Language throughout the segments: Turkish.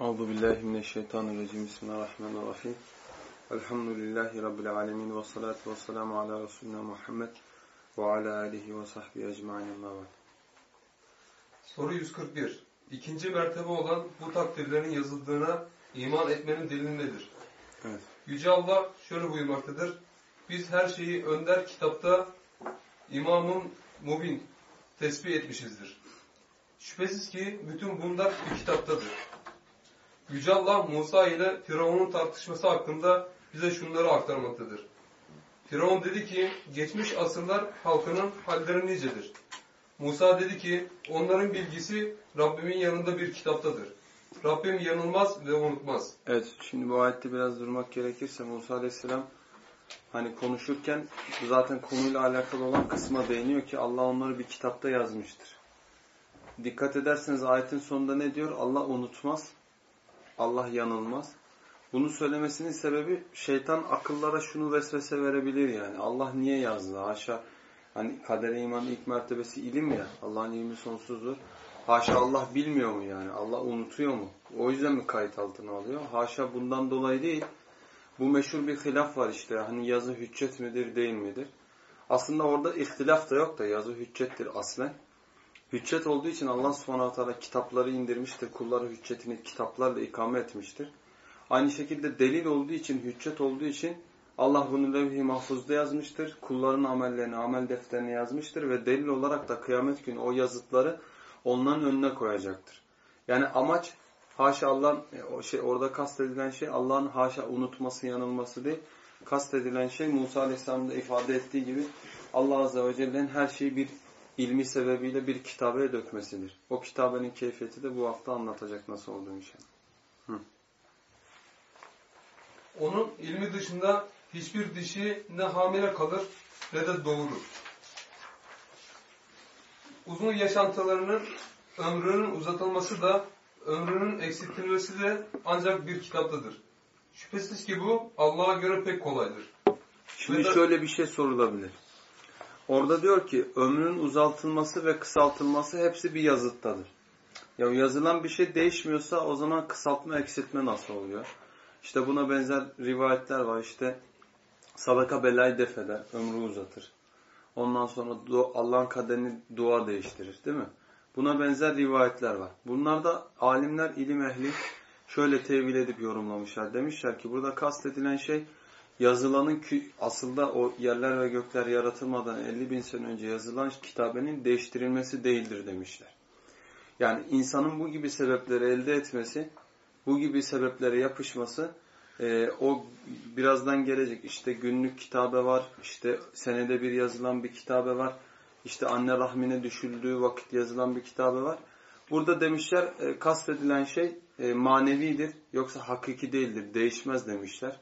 Euzu billahi mineşşeytanirracim. Bismillahirrahmanirrahim. Elhamdülillahi rabbil alamin ve salatu vesselamu ala resulina Muhammed ve ala alihi ve sahbihi ecmaîn. Soru 141. İkinci mertebe olan bu takdirlerin yazıldığına iman etmenin delili nedir? Evet. Yüce Allah şöyle buyurmaktadır. Biz her şeyi önder kitapta İmamın Mubin tesbih etmişizdir. Şüphesiz ki bütün bunlar bir kitaptadır. Yüce Allah Musa ile Firavun'un tartışması hakkında bize şunları aktarmaktadır. Firavun dedi ki, geçmiş asırlar halkının halleri nicedir. Musa dedi ki, onların bilgisi Rabbimin yanında bir kitaptadır. Rabbim yanılmaz ve unutmaz. Evet, şimdi bu ayette biraz durmak gerekirse Musa Aleyhisselam hani konuşurken zaten konuyla alakalı olan kısma değiniyor ki Allah onları bir kitapta yazmıştır. Dikkat ederseniz ayetin sonunda ne diyor? Allah unutmaz, Allah yanılmaz. Bunu söylemesinin sebebi şeytan akıllara şunu vesvese verebilir yani. Allah niye yazdı? Haşa hani kadere imanın ilk mertebesi ilim ya. Allah'ın ilmi sonsuzdur. Haşa Allah bilmiyor mu yani? Allah unutuyor mu? O yüzden mi kayıt altına alıyor? Haşa bundan dolayı değil. Bu meşhur bir hilaf var işte. Hani yazı hüccet midir değil midir? Aslında orada ihtilaf da yok da yazı hüccettir aslen. Hüccet olduğu için Allah subhanahu teala kitapları indirmiştir. Kulları hüccetini kitaplarla ikame etmiştir. Aynı şekilde delil olduğu için, hüccet olduğu için Allah bunu levh-i mahfuzda yazmıştır. Kulların amellerini, amel defterine yazmıştır ve delil olarak da kıyamet günü o yazıtları onların önüne koyacaktır. Yani amaç haşa Allah'ın o şey orada kastedilen şey Allah'ın haşa unutması, yanılması değil. Kastedilen şey Musa Aleyhisselam'ın da ifade ettiği gibi Allah Azze ve Celle'nin her şeyi bir ilmi sebebiyle bir kitabeye dökmesidir. O kitabenin keyfiyeti de bu hafta anlatacak nasıl olduğunu inşallah. Hı. Onun ilmi dışında hiçbir dişi ne hamile kalır ne de doğurur. Uzun yaşantılarının ömrünün uzatılması da ömrünün eksiltilmesi de ancak bir kitaptadır. Şüphesiz ki bu Allah'a göre pek kolaydır. Şimdi Ve şöyle bir şey sorulabilir. Orada diyor ki ömrün uzaltılması ve kısaltılması hepsi bir yazıttadır. Ya yazılan bir şey değişmiyorsa o zaman kısaltma eksiltme nasıl oluyor? İşte buna benzer rivayetler var. İşte sadaka belayı def eder, ömrü uzatır. Ondan sonra Allah'ın kaderini dua değiştirir değil mi? Buna benzer rivayetler var. Bunlarda alimler, ilim ehli şöyle tevil edip yorumlamışlar. Demişler ki burada kastedilen şey yazılanın kü- aslında o yerler ve gökler yaratılmadan 50 bin sene önce yazılan kitabenin değiştirilmesi değildir demişler. Yani insanın bu gibi sebepleri elde etmesi, bu gibi sebeplere yapışması e, o birazdan gelecek. İşte günlük kitabe var, işte senede bir yazılan bir kitabe var, işte anne rahmine düşüldüğü vakit yazılan bir kitabe var. Burada demişler e, kastedilen şey e, manevidir yoksa hakiki değildir, değişmez demişler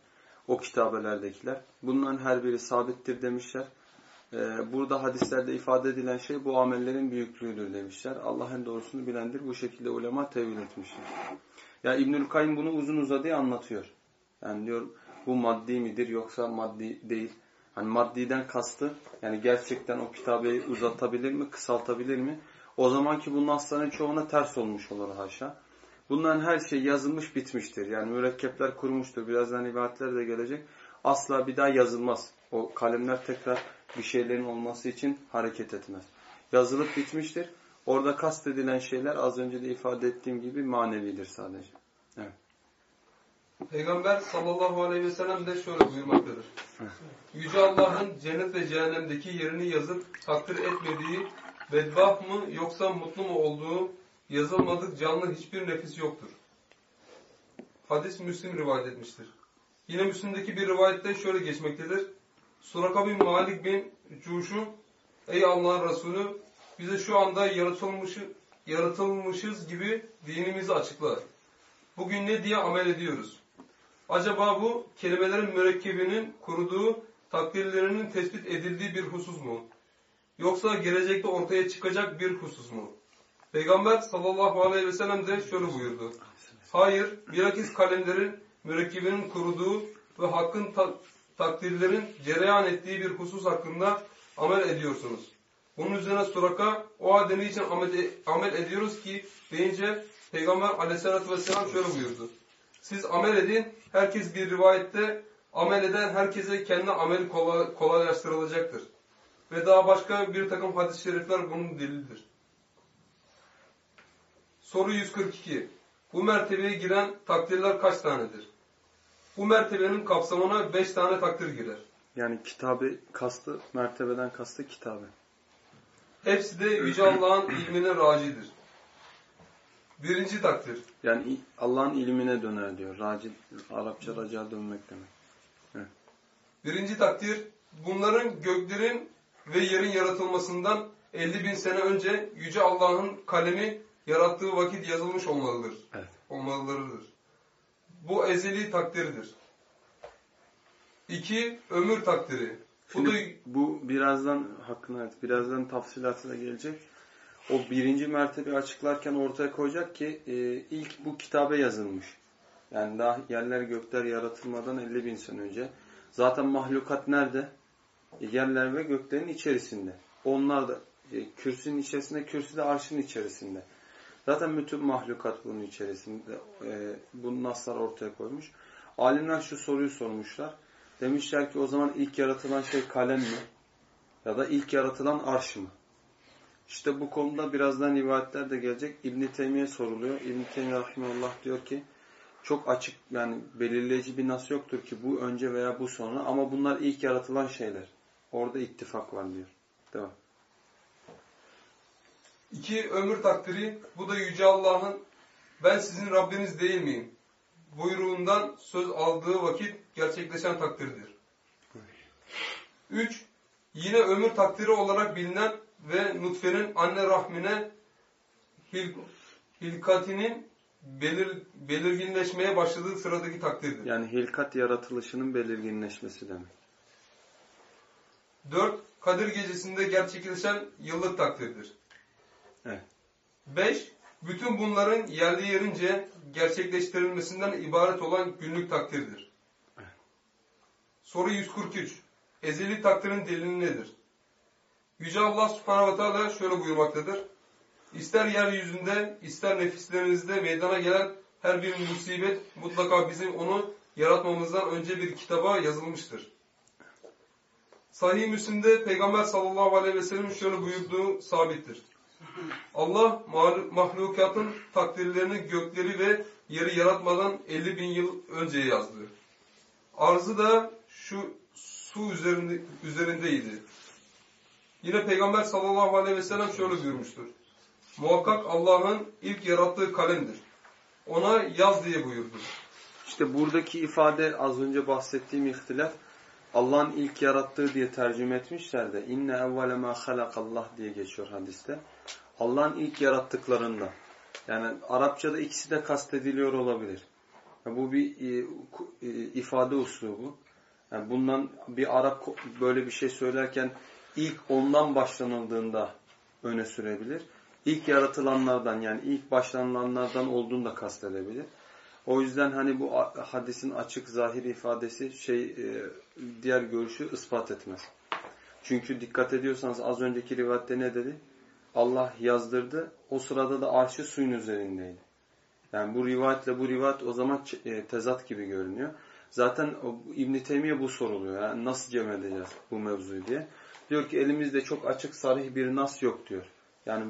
o kitabelerdekiler. Bunların her biri sabittir demişler. Ee, burada hadislerde ifade edilen şey bu amellerin büyüklüğüdür demişler. Allah en doğrusunu bilendir. Bu şekilde ulema tevil etmişler. Ya İbnül Kayyum bunu uzun uzadıya anlatıyor. Yani diyor bu maddi midir yoksa maddi değil. Hani maddiden kastı yani gerçekten o kitabeyi uzatabilir mi, kısaltabilir mi? O zamanki bunun aslanın çoğuna ters olmuş olur haşa. Bunların her şey yazılmış bitmiştir. Yani mürekkepler kurmuştur. Birazdan rivayetler de gelecek. Asla bir daha yazılmaz. O kalemler tekrar bir şeylerin olması için hareket etmez. Yazılıp bitmiştir. Orada kastedilen şeyler az önce de ifade ettiğim gibi manevidir sadece. Evet. Peygamber sallallahu aleyhi ve sellem de şöyle buyurmaktadır. Yüce Allah'ın cennet ve cehennemdeki yerini yazıp takdir etmediği bedbaht mı yoksa mutlu mu olduğu yazılmadık canlı hiçbir nefis yoktur. Hadis Müslim rivayet etmiştir. Yine Müslim'deki bir rivayette şöyle geçmektedir. Suraka bin Malik bin Cuş'u Ey Allah'ın Resulü bize şu anda yaratılmış, yaratılmışız gibi dinimizi açıkla. Bugün ne diye amel ediyoruz? Acaba bu kelimelerin mürekkebinin kuruduğu, takdirlerinin tespit edildiği bir husus mu? Yoksa gelecekte ortaya çıkacak bir husus mu? Peygamber sallallahu aleyhi ve sellem de şöyle buyurdu. Hayır, bilakis kalemlerin mürekkebinin kuruduğu ve hakkın ta- takdirlerin cereyan ettiği bir husus hakkında amel ediyorsunuz. Bunun üzerine Suraka o halde için amel, e- amel ediyoruz ki deyince Peygamber aleyhissalatü vesselam şöyle buyurdu. Siz amel edin, herkes bir rivayette amel eden herkese kendi ameli kolay- kolaylaştırılacaktır. Ve daha başka bir takım hadis-i şerifler bunun delildir. Soru 142. Bu mertebeye giren takdirler kaç tanedir? Bu mertebenin kapsamına 5 tane takdir girer. Yani kitabı kastı, mertebeden kastı kitabı. Hepsi de Yüce Allah'ın ilmine racidir. Birinci takdir. Yani Allah'ın ilmine döner diyor. Raci, Arapça raca dönmek demek. Birinci takdir, bunların göklerin ve yerin yaratılmasından 50 bin sene önce Yüce Allah'ın kalemi yarattığı vakit yazılmış olmalıdır. Evet. Olmalılarıdır. Bu ezeli takdirdir. İki, ömür takdiri. Bu da bu birazdan hakkında evet, birazdan tafsilatı da gelecek. O birinci mertebeyi açıklarken ortaya koyacak ki e, ilk bu kitabe yazılmış. Yani daha yerler gökler yaratılmadan 50 bin sene önce. Zaten mahlukat nerede? E, yerler ve göklerin içerisinde. Onlar da e, kürsünün içerisinde, kürsü de arşın içerisinde. Zaten bütün mahlukat bunun içerisinde. E, bu naslar ortaya koymuş. Alimler şu soruyu sormuşlar. Demişler ki o zaman ilk yaratılan şey kalem mi? Ya da ilk yaratılan arş mı? İşte bu konuda birazdan rivayetler de gelecek. İbn-i Teymiye soruluyor. İbn-i Teymiye Rahimullah diyor ki çok açık yani belirleyici bir nas yoktur ki bu önce veya bu sonra ama bunlar ilk yaratılan şeyler. Orada ittifak var diyor. Devam. İki, ömür takdiri. Bu da Yüce Allah'ın ben sizin Rabbiniz değil miyim? buyruğundan söz aldığı vakit gerçekleşen takdirdir. Üç, yine ömür takdiri olarak bilinen ve nutfenin anne rahmine hil, hilkatinin belir, belirginleşmeye başladığı sıradaki takdirdir. Yani hilkat yaratılışının belirginleşmesi demek. Dört, Kadir gecesinde gerçekleşen yıllık takdirdir. Evet. Beş, bütün bunların yerli yerince gerçekleştirilmesinden ibaret olan günlük takdirdir. Soru 143. Ezeli takdirin delili nedir? Yüce Allah subhanahu ve teala şöyle buyurmaktadır. İster yeryüzünde, ister nefislerinizde meydana gelen her bir musibet mutlaka bizim onu yaratmamızdan önce bir kitaba yazılmıştır. Sahih Müslim'de Peygamber sallallahu aleyhi ve sellem şöyle buyurduğu sabittir. Allah mahlukatın takdirlerini gökleri ve yeri yaratmadan 50 bin yıl önce yazdı. Arzı da şu su üzerinde, üzerindeydi. Yine Peygamber sallallahu aleyhi ve sellem şöyle buyurmuştur. Muhakkak Allah'ın ilk yarattığı kalemdir. Ona yaz diye buyurdu. İşte buradaki ifade az önce bahsettiğim ihtilaf Allah'ın ilk yarattığı diye tercüme etmişler de inne evvele ma halakallah diye geçiyor hadiste. Allah'ın ilk yarattıklarında. Yani Arapçada ikisi de kastediliyor olabilir. Yani bu bir e, e, ifade uslubu. Yani bundan bir Arap böyle bir şey söylerken ilk ondan başlanıldığında öne sürebilir. İlk yaratılanlardan yani ilk başlanılanlardan olduğunu da kastedebilir. O yüzden hani bu hadisin açık zahir ifadesi şey e, diğer görüşü ispat etmez. Çünkü dikkat ediyorsanız az önceki rivayette ne dedi? Allah yazdırdı. O sırada da arşı suyun üzerindeydi. Yani bu rivayetle bu rivayet o zaman e, tezat gibi görünüyor. Zaten İbn Teymiye bu soruluyor. Yani nasıl cem edeceğiz bu mevzuyu diye. Diyor ki elimizde çok açık sarih bir nas yok diyor. Yani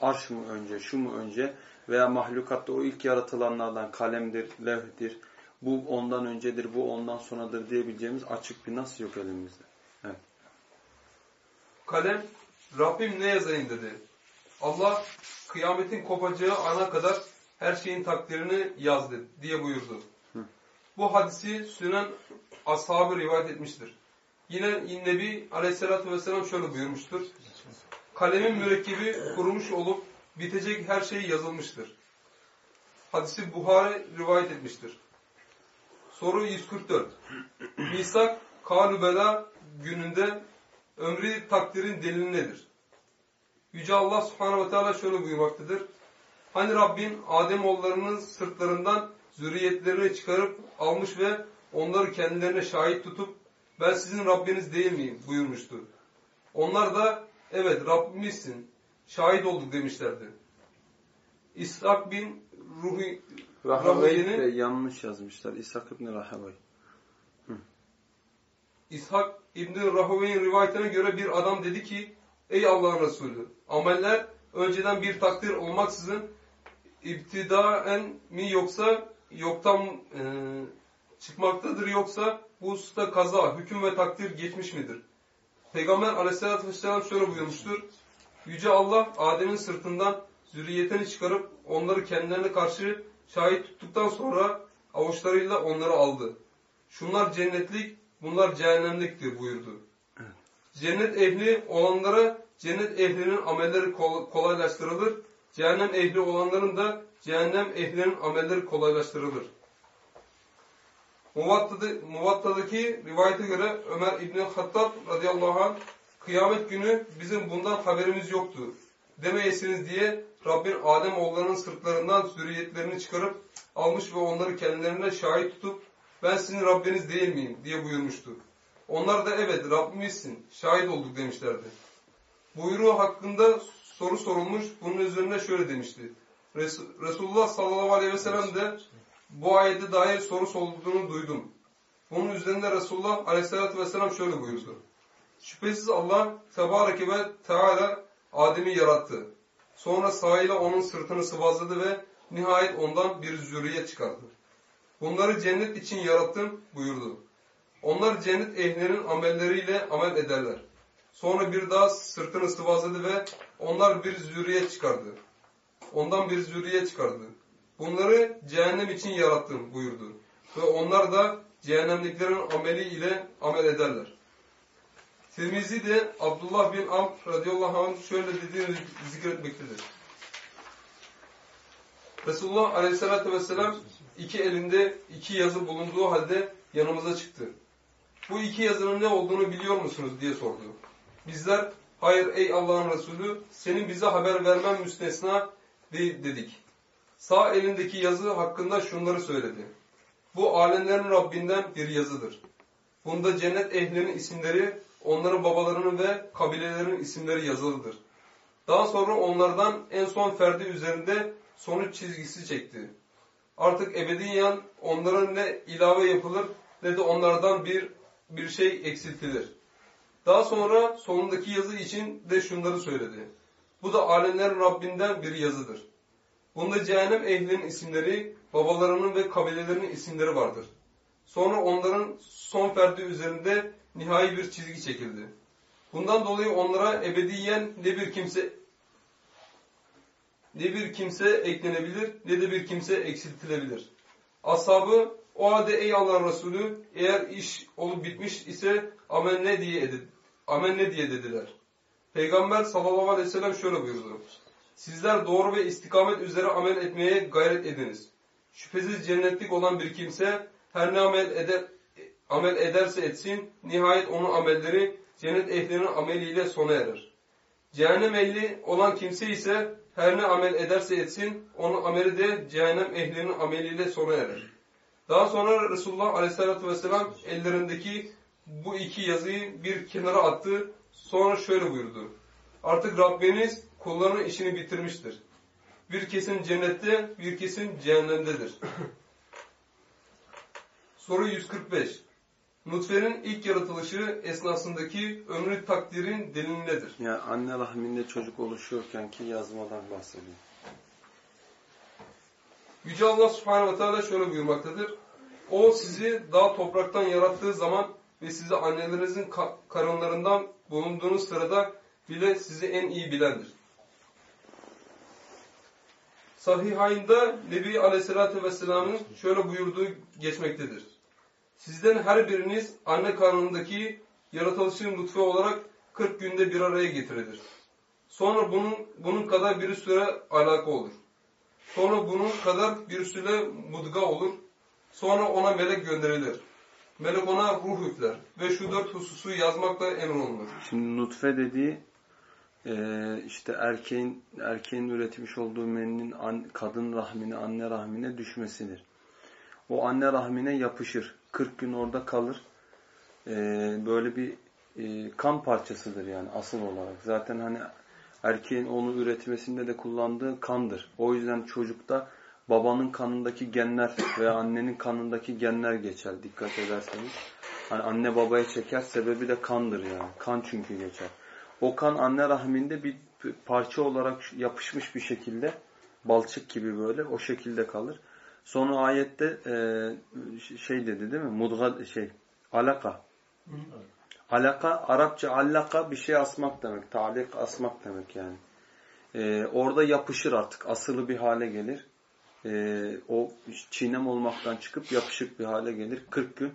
arş mı önce, şu mu önce veya mahlukatta o ilk yaratılanlardan kalemdir, levhdir. Bu ondan öncedir, bu ondan sonradır diyebileceğimiz açık bir nas yok elimizde. Evet. Kalem Rabbim ne yazayım dedi. Allah kıyametin kopacağı ana kadar her şeyin takdirini yazdı diye buyurdu. Bu hadisi Sünen ashabı rivayet etmiştir. Yine Nebi Aleyhisselatü Vesselam şöyle buyurmuştur. Kalemin mürekkebi kurumuş olup bitecek her şey yazılmıştır. Hadisi Buhari rivayet etmiştir. Soru 144. Misak Kalübela gününde ömrü takdirin delili nedir? Yüce Allah subhanahu ve teala şöyle buyurmaktadır. Hani Rabbin Ademoğullarının sırtlarından zürriyetlerini çıkarıp almış ve onları kendilerine şahit tutup ben sizin Rabbiniz değil miyim buyurmuştu. Onlar da evet Rabbimizsin şahit olduk demişlerdi. İshak bin Ruhi de yanlış yazmışlar. İshak ibn Rahavey. İshak İbni Rahovey'in rivayetine göre bir adam dedi ki Ey Allah'ın Resulü ameller önceden bir takdir olmaksızın iptidaen mi yoksa yoktan e, çıkmaktadır yoksa bu hususta kaza, hüküm ve takdir geçmiş midir? Peygamber aleyhissalatü vesselam şöyle buyurmuştur. Yüce Allah Adem'in sırtından zürriyetini çıkarıp onları kendilerine karşı şahit tuttuktan sonra avuçlarıyla onları aldı. Şunlar cennetlik, bunlar cehennemliktir buyurdu. Cennet ehli olanlara cennet ehlinin amelleri kol- kolaylaştırılır. Cehennem ehli olanların da cehennem ehlinin amelleri kolaylaştırılır. Muvatta'da- Muvatta'daki rivayete göre Ömer İbni Hattab radıyallahu anh kıyamet günü bizim bundan haberimiz yoktu. Demeyesiniz diye Rabbin Adem oğullarının sırtlarından zürriyetlerini çıkarıp almış ve onları kendilerine şahit tutup ben sizin Rabbiniz değil miyim diye buyurmuştu. Onlar da evet Rabbimizsin şahit olduk demişlerdi. Buyruğu hakkında soru sorulmuş bunun üzerine şöyle demişti. Res- Resulullah sallallahu aleyhi ve sellem de bu ayete dair soru sorulduğunu duydum. Bunun üzerinde Resulullah aleyhissalatü vesselam şöyle buyurdu. Şüphesiz Allah tebareke ve teala Adem'i yarattı. Sonra sahile onun sırtını sıvazladı ve nihayet ondan bir zürriyet çıkardı. Bunları cennet için yarattım buyurdu. Onlar cennet ehlinin amelleriyle amel ederler. Sonra bir daha sırtını sıvazladı ve onlar bir zürriyet çıkardı. Ondan bir zürriyet çıkardı. Bunları cehennem için yarattım buyurdu. Ve onlar da cehennemliklerin ameli ile amel ederler. Tirmizi de Abdullah bin Amr radıyallahu anh şöyle dediğini zikretmektedir. Resulullah aleyhissalatü vesselam iki elinde iki yazı bulunduğu halde yanımıza çıktı. Bu iki yazının ne olduğunu biliyor musunuz diye sordu. Bizler hayır ey Allah'ın Resulü senin bize haber vermen müstesna değil dedik. Sağ elindeki yazı hakkında şunları söyledi. Bu alemlerin Rabbinden bir yazıdır. Bunda cennet ehlinin isimleri, onların babalarının ve kabilelerinin isimleri yazılıdır. Daha sonra onlardan en son ferdi üzerinde sonuç çizgisi çekti. Artık ebediyen onların ne ilave yapılır ne de onlardan bir bir şey eksiltilir. Daha sonra sonundaki yazı için de şunları söyledi. Bu da alemlerin Rabbinden bir yazıdır. Bunda cehennem ehlinin isimleri, babalarının ve kabilelerinin isimleri vardır. Sonra onların son ferdi üzerinde nihai bir çizgi çekildi. Bundan dolayı onlara ebediyen ne bir kimse ne bir kimse eklenebilir ne de bir kimse eksiltilebilir. Ashabı o halde ey Allah'ın Resulü eğer iş olup bitmiş ise amel ne diye edin, amel ne diye dediler. Peygamber sallallahu aleyhi ve sellem şöyle buyurdu. Sizler doğru ve istikamet üzere amel etmeye gayret ediniz. Şüphesiz cennetlik olan bir kimse her ne amel eder amel ederse etsin nihayet onun amelleri cennet ehlinin ameliyle sona erer. Cehennem ehli olan kimse ise her ne amel ederse etsin onun ameli de cehennem ehlinin ameliyle sona erer. Daha sonra Resulullah Aleyhisselatü Vesselam ellerindeki bu iki yazıyı bir kenara attı. Sonra şöyle buyurdu. Artık Rabbiniz kullarının işini bitirmiştir. Bir kesim cennette, bir kesim cehennemdedir. Soru 145. Nutfenin ilk yaratılışı esnasındaki ömrü takdirin delili nedir? Yani anne rahminde çocuk oluşuyorken ki yazmadan bahsediyor. Yüce Allah Subhanahu ve Teala şöyle buyurmaktadır. O sizi daha topraktan yarattığı zaman ve sizi annelerinizin ka- karınlarından bulunduğunuz sırada bile sizi en iyi bilendir. Sahihayında Nebi Aleyhisselatü Vesselam'ın şöyle buyurduğu geçmektedir. Sizden her biriniz anne karnındaki yaratılışın nutfe olarak 40 günde bir araya getirilir. Sonra bunun, bunun kadar bir süre alaka olur. Sonra bunun kadar bir süre mudga olur. Sonra ona melek gönderilir. Melek ona ruh üfler ve şu dört hususu yazmakla emrolunur. Şimdi nutfe dediği e, işte erkeğin erkeğin üretmiş olduğu meninin kadın rahmine, anne rahmine düşmesidir. O anne rahmine yapışır. 40 gün orada kalır. E, böyle bir e, kan parçasıdır yani asıl olarak. Zaten hani erkeğin onu üretmesinde de kullandığı kandır. O yüzden çocukta babanın kanındaki genler veya annenin kanındaki genler geçer dikkat ederseniz. Hani anne babaya çeker sebebi de kandır yani. Kan çünkü geçer. O kan anne rahminde bir parça olarak yapışmış bir şekilde balçık gibi böyle o şekilde kalır. Sonra ayette e, şey dedi değil mi? Mudga şey alaka. Alaka Arapça allaka bir şey asmak demek. Talik asmak demek yani. E, orada yapışır artık. Asılı bir hale gelir. E, o çiğnem olmaktan çıkıp yapışık bir hale gelir. 40 gün.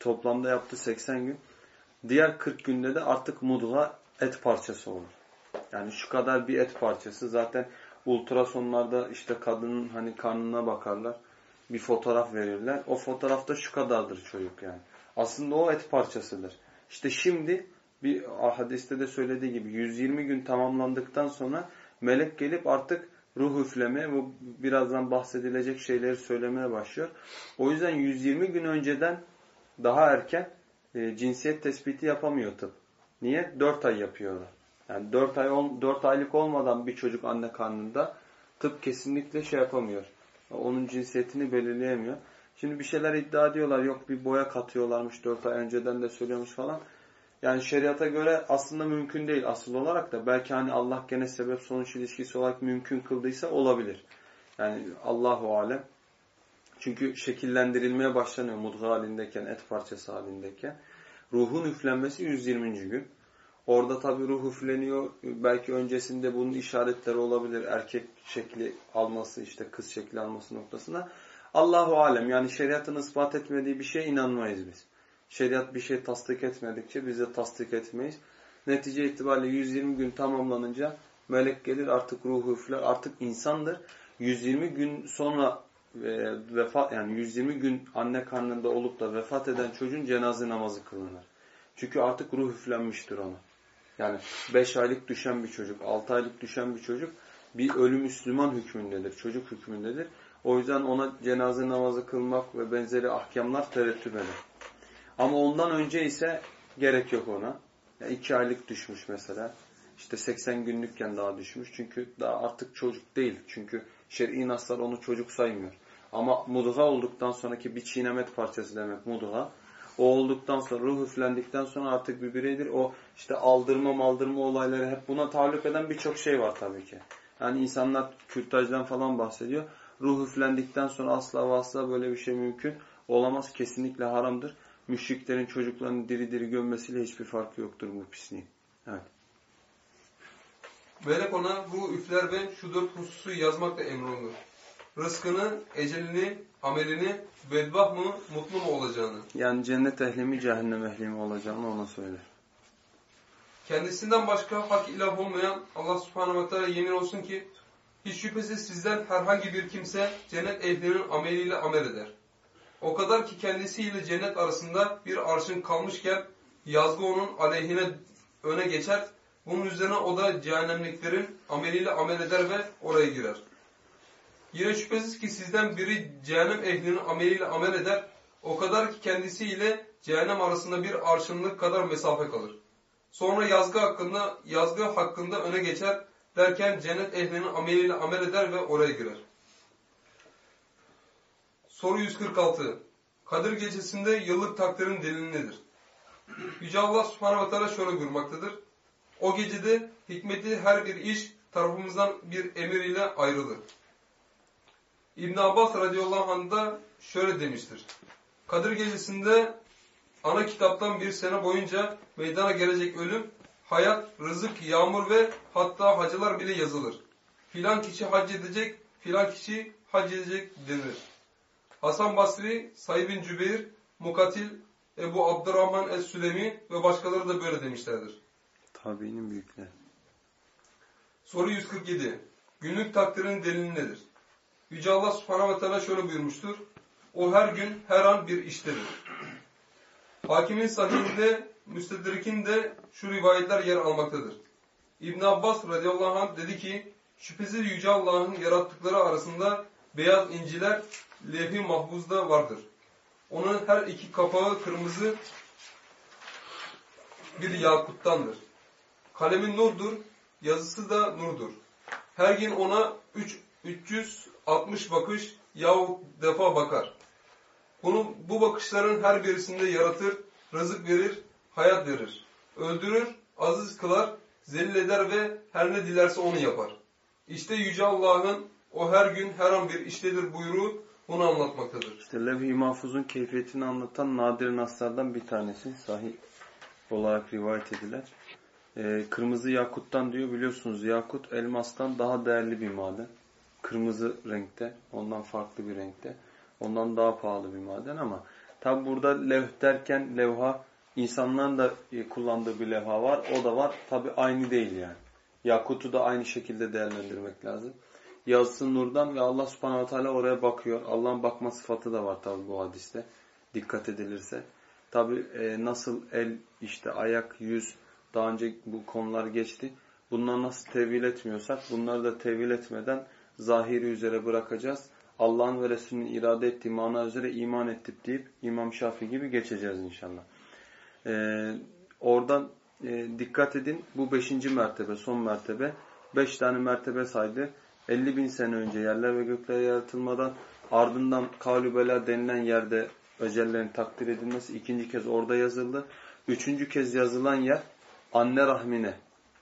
Toplamda yaptı 80 gün. Diğer 40 günde de artık mudga et parçası olur. Yani şu kadar bir et parçası. Zaten ultrasonlarda işte kadının hani karnına bakarlar. Bir fotoğraf verirler. O fotoğrafta şu kadardır çocuk yani. Aslında o et parçasıdır. İşte şimdi bir hadiste de söylediği gibi 120 gün tamamlandıktan sonra melek gelip artık ruh üflemeye bu birazdan bahsedilecek şeyleri söylemeye başlıyor. O yüzden 120 gün önceden daha erken e, cinsiyet tespiti yapamıyor tıp. Niye? 4 ay yapıyorlar. Yani 4 ay 4 aylık olmadan bir çocuk anne karnında tıp kesinlikle şey yapamıyor. Onun cinsiyetini belirleyemiyor. Şimdi bir şeyler iddia ediyorlar. Yok bir boya katıyorlarmış 4 ay önceden de söylüyormuş falan. Yani şeriata göre aslında mümkün değil asıl olarak da. Belki hani Allah gene sebep sonuç ilişkisi olarak mümkün kıldıysa olabilir. Yani Allahu alem. Çünkü şekillendirilmeye başlanıyor mudga halindeyken, et parçası halindeyken. Ruhun üflenmesi 120. gün. Orada tabi ruh üfleniyor. Belki öncesinde bunun işaretleri olabilir. Erkek şekli alması, işte kız şekli alması noktasında. Allahu alem yani şeriatın ispat etmediği bir şeye inanmayız biz. Şeriat bir şey tasdik etmedikçe biz de tasdik etmeyiz. Netice itibariyle 120 gün tamamlanınca melek gelir artık ruhu üfler artık insandır. 120 gün sonra e, vefat yani 120 gün anne karnında olup da vefat eden çocuğun cenaze namazı kılınır. Çünkü artık ruh üflenmiştir ona. Yani 5 aylık düşen bir çocuk, 6 aylık düşen bir çocuk bir ölü Müslüman hükmündedir, çocuk hükmündedir. O yüzden ona cenaze namazı kılmak ve benzeri ahkamlar terettüp eder. Ama ondan önce ise gerek yok ona. Yani 2 aylık düşmüş mesela. İşte 80 günlükken daha düşmüş. Çünkü daha artık çocuk değil. Çünkü şer'i naslar onu çocuk saymıyor. Ama mudga olduktan sonraki bir çiğnemet parçası demek mudga. O olduktan sonra, ruh üflendikten sonra artık bir bireydir. O işte aldırma maldırma olayları hep buna talip eden birçok şey var tabii ki. Yani insanlar kürtajdan falan bahsediyor. Ruh üflendikten sonra asla ve asla böyle bir şey mümkün olamaz. Kesinlikle haramdır. Müşriklerin çocuklarını diri diri gömmesiyle hiçbir farkı yoktur bu pisliğin. Evet. Melek ona ruh üfler ve şu dört hususu yazmakla emrolunur. Rızkını, ecelini, amelini, bedbah mı, mutlu mu olacağını. Yani cennet ehli mi, cehennem ehli mi olacağını ona söyler. Kendisinden başka hak ilah olmayan Allah subhanahu ve teala yemin olsun ki hiç şüphesiz sizden herhangi bir kimse cennet ehlinin ameliyle amel eder. O kadar ki kendisiyle cennet arasında bir arşın kalmışken yazgı onun aleyhine öne geçer. Bunun üzerine o da cehennemliklerin ameliyle amel eder ve oraya girer. Yine şüphesiz ki sizden biri cehennem ehlinin ameliyle amel eder. O kadar ki kendisiyle cehennem arasında bir arşınlık kadar mesafe kalır. Sonra yazgı hakkında yazgı hakkında öne geçer derken cennet ehlinin ameliyle amel eder ve oraya girer. Soru 146. Kadir gecesinde yıllık takdirin delili nedir? Yüce Allah subhanahu ve teala şöyle buyurmaktadır. O gecede hikmeti her bir iş tarafımızdan bir emir ile ayrılır. İbn Abbas radıyallahu anh da şöyle demiştir. Kadir gecesinde ana kitaptan bir sene boyunca meydana gelecek ölüm, hayat, rızık, yağmur ve hatta hacılar bile yazılır. Filan kişi hac edecek, filan kişi hac edecek denir. Hasan Basri, Said bin Cübeyr, Mukatil, Ebu Abdurrahman Es-Sülemi ve başkaları da böyle demişlerdir. Tabiinin büyükleri. Soru 147. Günlük takdirin delili nedir? Yüce Allah subhanahu ve teala şöyle buyurmuştur. o her gün her an bir iştedir. Hakimin sahihinde, müstedrikinde şu rivayetler yer almaktadır. İbn Abbas radıyallahu anh dedi ki, şüphesiz Yüce Allah'ın yarattıkları arasında beyaz inciler levh-i mahfuzda vardır. Onun her iki kapağı kırmızı bir yakuttandır. Kalemi nurdur, yazısı da nurdur. Her gün ona 3 360 bakış yahut defa bakar. Bunu, bu bakışların her birisinde yaratır, rızık verir, hayat verir. Öldürür, aziz kılar, zelil eder ve her ne dilerse onu yapar. İşte Yüce Allah'ın o her gün her an bir iştedir buyruğu bunu anlatmaktadır. İşte Levh-i Mahfuz'un keyfiyetini anlatan nadir naslardan bir tanesi. Sahih olarak rivayet ediler. Ee, kırmızı yakuttan diyor biliyorsunuz yakut elmastan daha değerli bir maden. Kırmızı renkte, ondan farklı bir renkte. Ondan daha pahalı bir maden ama tabi burada levh derken levha insanların da e, kullandığı bir levha var. O da var. Tabi aynı değil yani. Yakutu da aynı şekilde değerlendirmek lazım. Yazısı nurdan ve Allah subhanahu teala oraya bakıyor. Allah'ın bakma sıfatı da var tabi bu hadiste. Dikkat edilirse. Tabi e, nasıl el, işte ayak, yüz daha önce bu konular geçti. Bunları nasıl tevil etmiyorsak bunları da tevil etmeden zahiri üzere bırakacağız. Allah'ın ve Resulünün irade ettiği mana üzere iman ettik deyip İmam Şafii gibi geçeceğiz inşallah. Ee, oradan e, dikkat edin bu beşinci mertebe, son mertebe. Beş tane mertebe saydı. 50 bin sene önce yerler ve gökler yaratılmadan ardından kalübeler denilen yerde öcellerin takdir edilmesi ikinci kez orada yazıldı. Üçüncü kez yazılan yer anne rahmine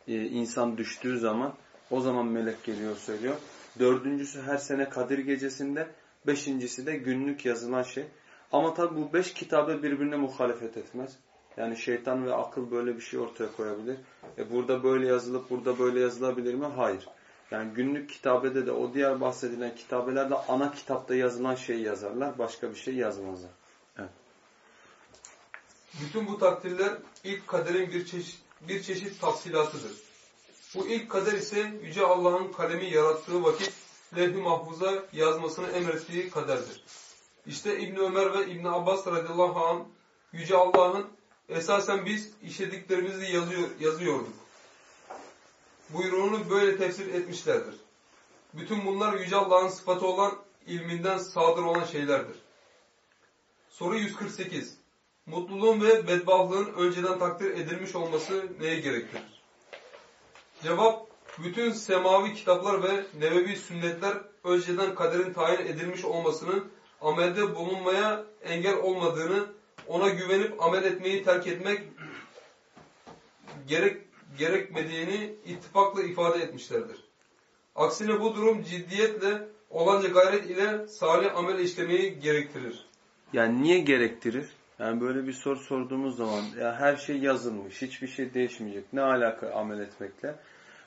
e, insan düştüğü zaman o zaman melek geliyor söylüyor. Dördüncüsü her sene Kadir gecesinde. Beşincisi de günlük yazılan şey. Ama tabi bu beş kitabı birbirine muhalefet etmez. Yani şeytan ve akıl böyle bir şey ortaya koyabilir. E burada böyle yazılıp burada böyle yazılabilir mi? Hayır. Yani günlük kitabede de o diğer bahsedilen kitabelerde ana kitapta yazılan şeyi yazarlar. Başka bir şey yazmazlar. Evet. Bütün bu takdirler ilk kaderin bir çeşit, bir çeşit tafsilatıdır. Bu ilk kader ise Yüce Allah'ın kalemi yarattığı vakit levh-i mahfuza yazmasını emrettiği kaderdir. İşte İbn Ömer ve İbn Abbas radıyallahu anh Yüce Allah'ın esasen biz işlediklerimizi yazıyor, yazıyorduk. Buyruğunu böyle tefsir etmişlerdir. Bütün bunlar Yüce Allah'ın sıfatı olan ilminden sadır olan şeylerdir. Soru 148. Mutluluğun ve bedbahtlığın önceden takdir edilmiş olması neye gerektirir? Cevap, bütün semavi kitaplar ve nebevi sünnetler önceden kaderin tayin edilmiş olmasının amelde bulunmaya engel olmadığını, ona güvenip amel etmeyi terk etmek gerek gerekmediğini ittifakla ifade etmişlerdir. Aksine bu durum ciddiyetle, olanca gayret ile salih amel işlemeyi gerektirir. Yani niye gerektirir? Yani böyle bir soru sorduğumuz zaman ya her şey yazılmış, hiçbir şey değişmeyecek. Ne alaka amel etmekle?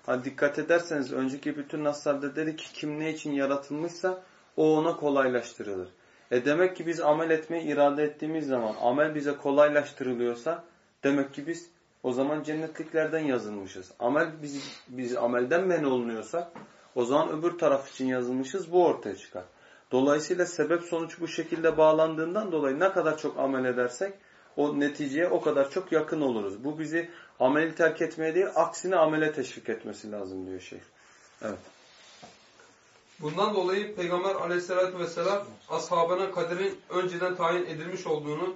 Ha, dikkat ederseniz önceki bütün naslarda dedi ki kim ne için yaratılmışsa o ona kolaylaştırılır. E demek ki biz amel etmeyi irade ettiğimiz zaman amel bize kolaylaştırılıyorsa demek ki biz o zaman cennetliklerden yazılmışız. Amel biz, biz amelden men olunuyorsak o zaman öbür taraf için yazılmışız bu ortaya çıkar. Dolayısıyla sebep sonuç bu şekilde bağlandığından dolayı ne kadar çok amel edersek o neticeye o kadar çok yakın oluruz. Bu bizi ameli terk etmeye değil aksine amele teşvik etmesi lazım diyor şeyh. Evet. Bundan dolayı Peygamber aleyhissalatü vesselam ashabına kaderin önceden tayin edilmiş olduğunu,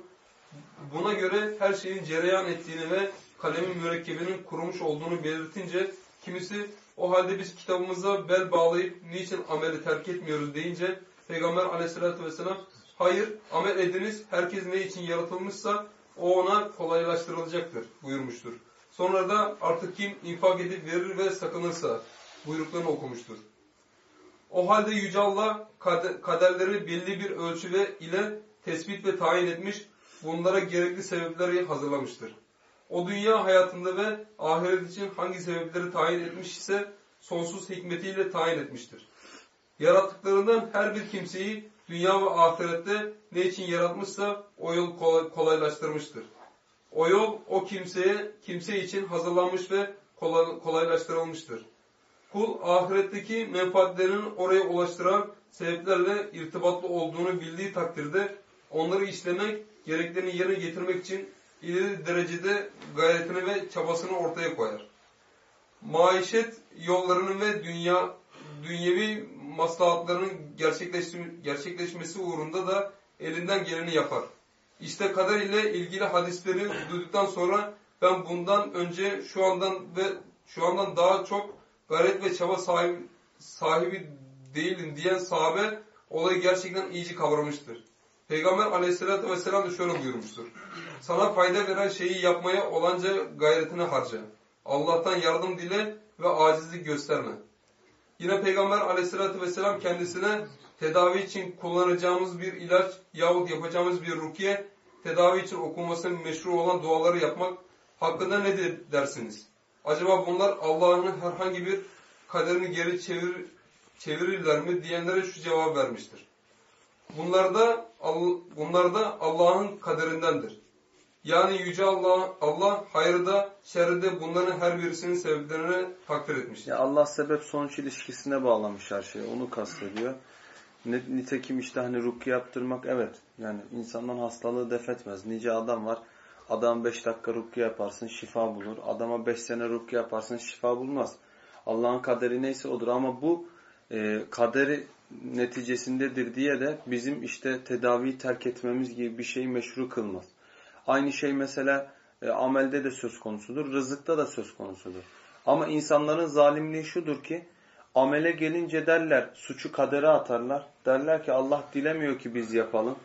buna göre her şeyin cereyan ettiğini ve kalemin mürekkebinin kurumuş olduğunu belirtince kimisi o halde biz kitabımıza bel bağlayıp niçin ameli terk etmiyoruz deyince Peygamber aleyhissalatü vesselam hayır amel ediniz herkes ne için yaratılmışsa o ona kolaylaştırılacaktır buyurmuştur. Sonra da artık kim infak edip verir ve sakınırsa buyruklarını okumuştur. O halde Yüce Allah kaderleri belli bir ölçü ve ile tespit ve tayin etmiş, bunlara gerekli sebepleri hazırlamıştır. O dünya hayatında ve ahiret için hangi sebepleri tayin etmiş ise sonsuz hikmetiyle tayin etmiştir. Yarattıklarından her bir kimseyi dünya ve ahirette ne için yaratmışsa o yol kolaylaştırmıştır. O yol o kimseye, kimse için hazırlanmış ve kolaylaştırılmıştır. Kul ahiretteki menfaatlerinin oraya ulaştıran sebeplerle irtibatlı olduğunu bildiği takdirde onları işlemek, gereklerini yerine getirmek için ileri derecede gayretini ve çabasını ortaya koyar. Maişet yollarının ve dünya dünyevi maslahatlarının gerçekleşmesi, uğrunda da elinden geleni yapar. İşte kader ile ilgili hadisleri duyduktan sonra ben bundan önce şu andan ve şu andan daha çok gayret ve çaba sahibi, sahibi değilim diyen sahabe olayı gerçekten iyice kavramıştır. Peygamber aleyhissalatü vesselam da şöyle buyurmuştur. Sana fayda veren şeyi yapmaya olanca gayretini harca. Allah'tan yardım dile ve acizlik gösterme. Yine Peygamber aleyhissalatü vesselam kendisine tedavi için kullanacağımız bir ilaç yahut yapacağımız bir rukiye, tedavi için okunması meşru olan duaları yapmak hakkında ne dersiniz? Acaba bunlar Allah'ın herhangi bir kaderini geri çevir, çevirirler mi diyenlere şu cevap vermiştir. Bunlar da, bunlar da Allah'ın kaderindendir. Yani Yüce Allah, Allah hayrı da şerri de bunların her birisinin sebeplerine takdir etmiştir. Ya Allah sebep sonuç ilişkisine bağlamış her şeyi. Onu kastediyor. Nitekim işte hani rukiye yaptırmak evet. Yani insandan hastalığı def etmez. Nice adam var. Adam 5 dakika rukiye yaparsın şifa bulur. Adama 5 sene rukiye yaparsın şifa bulmaz. Allah'ın kaderi neyse odur ama bu e, kaderi neticesindedir diye de bizim işte tedaviyi terk etmemiz gibi bir şeyi meşru kılmaz. Aynı şey mesela e, amelde de söz konusudur, rızıkta da söz konusudur. Ama insanların zalimliği şudur ki amele gelince derler suçu kadere atarlar. Derler ki Allah dilemiyor ki biz yapalım.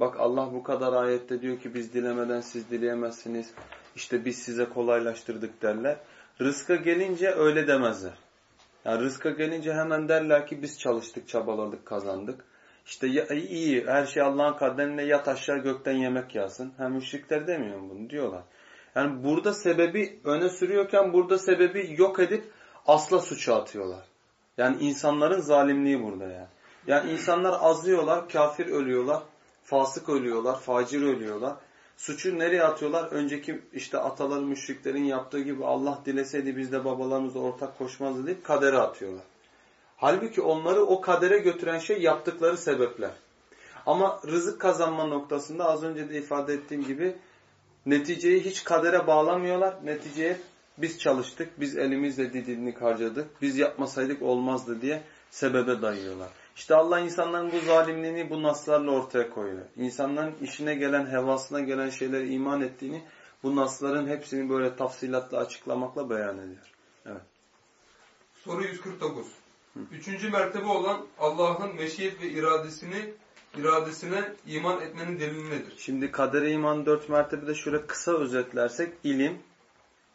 Bak Allah bu kadar ayette diyor ki biz dilemeden siz dileyemezsiniz. İşte biz size kolaylaştırdık derler. Rızka gelince öyle demezler. Yani rızka gelince hemen derler ki biz çalıştık, çabaladık, kazandık. İşte iyi, her şey Allah'ın kaderine yat aşağı gökten yemek yağsın. Hem müşrikler demiyor bunu diyorlar. Yani burada sebebi öne sürüyorken burada sebebi yok edip asla suça atıyorlar. Yani insanların zalimliği burada yani. Yani insanlar azlıyorlar, kafir ölüyorlar, fasık ölüyorlar, facir ölüyorlar. Suçu nereye atıyorlar? Önceki işte ataları müşriklerin yaptığı gibi Allah dileseydi biz de babalarımız ortak koşmazdı deyip kadere atıyorlar. Halbuki onları o kadere götüren şey yaptıkları sebepler. Ama rızık kazanma noktasında az önce de ifade ettiğim gibi neticeyi hiç kadere bağlamıyorlar. Neticeye biz çalıştık, biz elimizle didinlik harcadık, biz yapmasaydık olmazdı diye sebebe dayıyorlar. İşte Allah insanların bu zalimliğini bu naslarla ortaya koyuyor. İnsanların işine gelen, hevasına gelen şeylere iman ettiğini bu nasların hepsini böyle tafsilatla açıklamakla beyan ediyor. Evet. Soru 149. Hı. Üçüncü mertebe olan Allah'ın meşiyet ve iradesini iradesine iman etmenin delili nedir? Şimdi kadere iman dört mertebede şöyle kısa özetlersek ilim,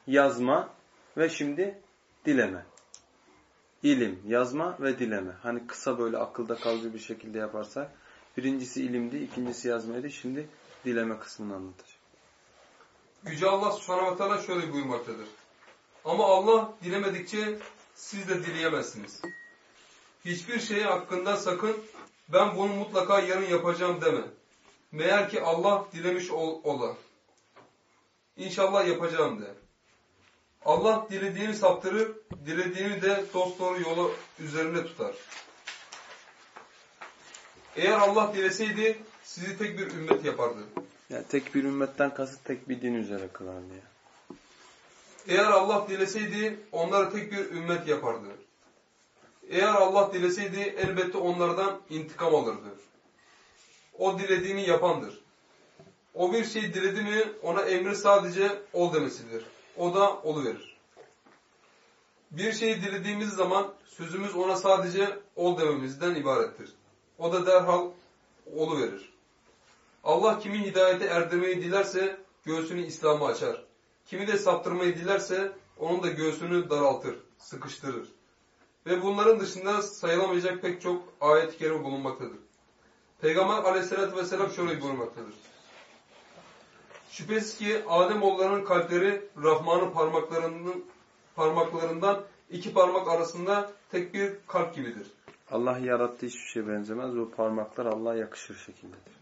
yazma ve şimdi dileme. İlim, yazma ve dileme. Hani kısa böyle akılda kalıcı bir şekilde yaparsak. Birincisi ilimdi, ikincisi yazmaydı. Şimdi dileme kısmını anlatacağım. Yüce Allah subhanahu teala şöyle buyurmaktadır. Ama Allah dilemedikçe siz de dileyemezsiniz. Hiçbir şey hakkında sakın ben bunu mutlaka yarın yapacağım deme. Meğer ki Allah dilemiş ol ola. İnşallah yapacağım de. Allah dilediğini saptırır, dilediğini de dosdoğru yola üzerinde tutar. Eğer Allah dileseydi sizi tek bir ümmet yapardı. Yani tek bir ümmetten kasıt tek bir din üzere kılardı ya. Eğer Allah dileseydi onları tek bir ümmet yapardı. Eğer Allah dileseydi elbette onlardan intikam alırdı. O dilediğini yapandır. O bir şey diledi mi ona emri sadece ol demesidir. O da oluverir. Bir şey dilediğimiz zaman sözümüz ona sadece ol dememizden ibarettir. O da derhal oluverir. Allah kimin hidayete erdirmeyi dilerse göğsünü İslam'a açar. Kimi de saptırmayı dilerse onun da göğsünü daraltır, sıkıştırır. Ve bunların dışında sayılamayacak pek çok ayet-i kerime bulunmaktadır. Peygamber aleyhissalatü vesselam şöyle buyurmaktadır. Şüphesiz ki Ademoğullarının kalpleri Rahman'ın parmaklarının parmaklarından iki parmak arasında tek bir kalp gibidir. Allah yarattığı hiçbir şey benzemez. O parmaklar Allah'a yakışır şekildedir.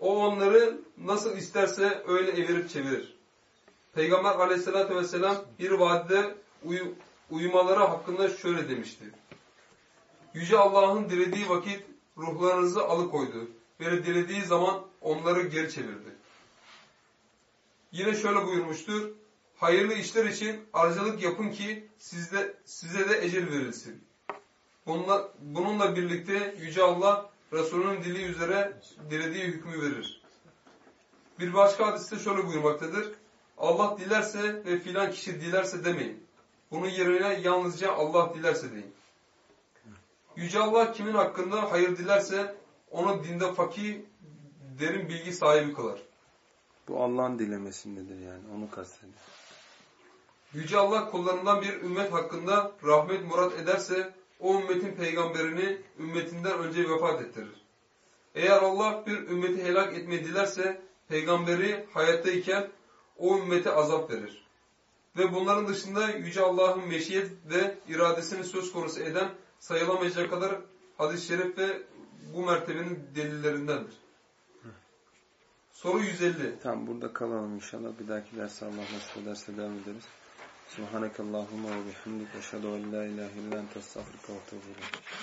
O onları nasıl isterse öyle evirip çevirir. Peygamber aleyhissalatü vesselam bir vadide uyu, uyumaları hakkında şöyle demişti. Yüce Allah'ın dilediği vakit ruhlarınızı alıkoydu ve dilediği zaman onları geri çevirdi. Yine şöyle buyurmuştur. Hayırlı işler için aracılık yapın ki sizde, size de ecel verilsin. Bununla, bununla birlikte Yüce Allah Resulünün dili üzere dilediği hükmü verir. Bir başka hadiste şöyle buyurmaktadır. Allah dilerse ve filan kişi dilerse demeyin. Bunun yerine yalnızca Allah dilerse deyin. Yüce Allah kimin hakkında hayır dilerse onu dinde fakih, derin bilgi sahibi kılar. Bu Allah'ın dilemesindedir yani. Onu kastediyor. Yüce Allah kullarından bir ümmet hakkında rahmet murat ederse o ümmetin peygamberini ümmetinden önce vefat ettirir. Eğer Allah bir ümmeti helak etmeyi dilerse peygamberi hayattayken o ümmete azap verir. Ve bunların dışında Yüce Allah'ın meşiyet ve iradesini söz konusu eden sayılamayacak kadar hadis-i şerif ve bu mertebenin delillerindendir. Soru 150. Tamam burada kalalım inşallah. Bir dahaki derse Allah nasip ederse devam ederiz. Subhanakallahumma ve bihamdik. Eşhedü en la ilahe illa ente estağfirüke ve etûbü.